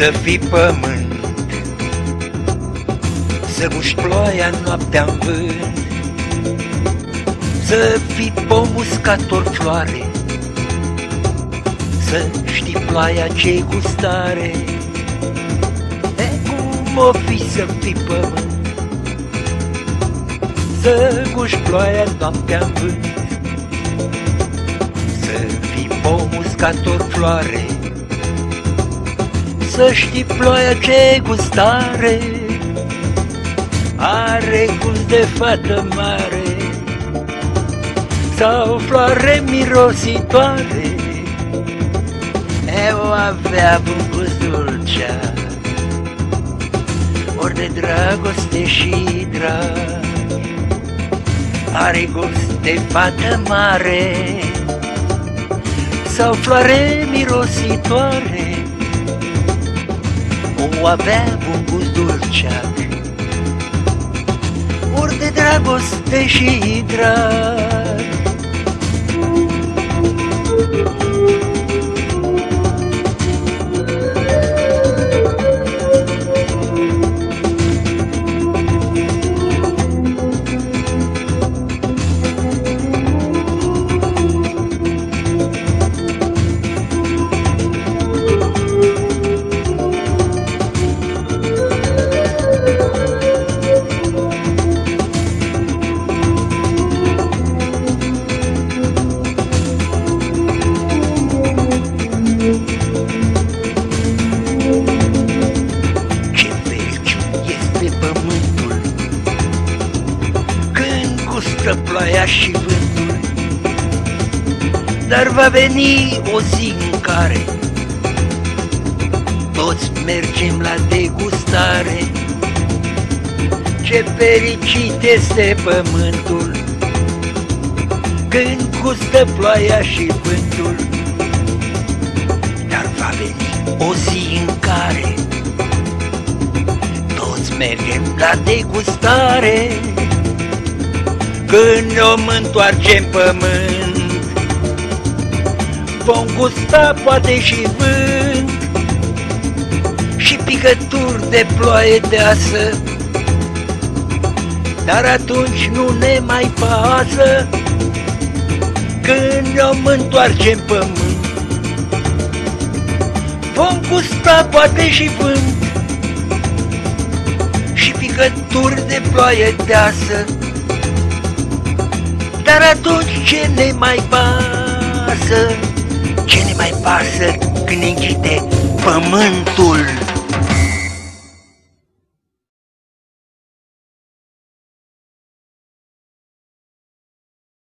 să fii pământ Să muști ploaia noaptea în vânt Să fii pom uscator floare Să știi ploaia ce gustare E cum o fi să fii pământ Să guși ploaia noaptea în vânt Să fii pom uscator floare să știi ploaia ce gustare Are gust de fată mare Sau floare mirositoare. Eu avea un gust dulcea Ori de dragoste și drag. Are gust de fată mare Sau floare mirositoare o avea un gust dulceac. Ori de dragoste și drag Când gustă ploaia și vântul Dar va veni o zi în care Toți mergem la degustare. Ce fericit este pământul Când gustă ploaia și vântul. Dar va veni o zi în care toți mergem la degustare Când ne întoarcem pământ Vom gusta poate și vânt Și picături de ploaie deasă Dar atunci nu ne mai pasă Când ne întoarcem pământ. Vom gusta poate și vânt și picături de ploaie deasă Dar atunci ce ne mai pasă? Ce ne mai pasă când închide pământul?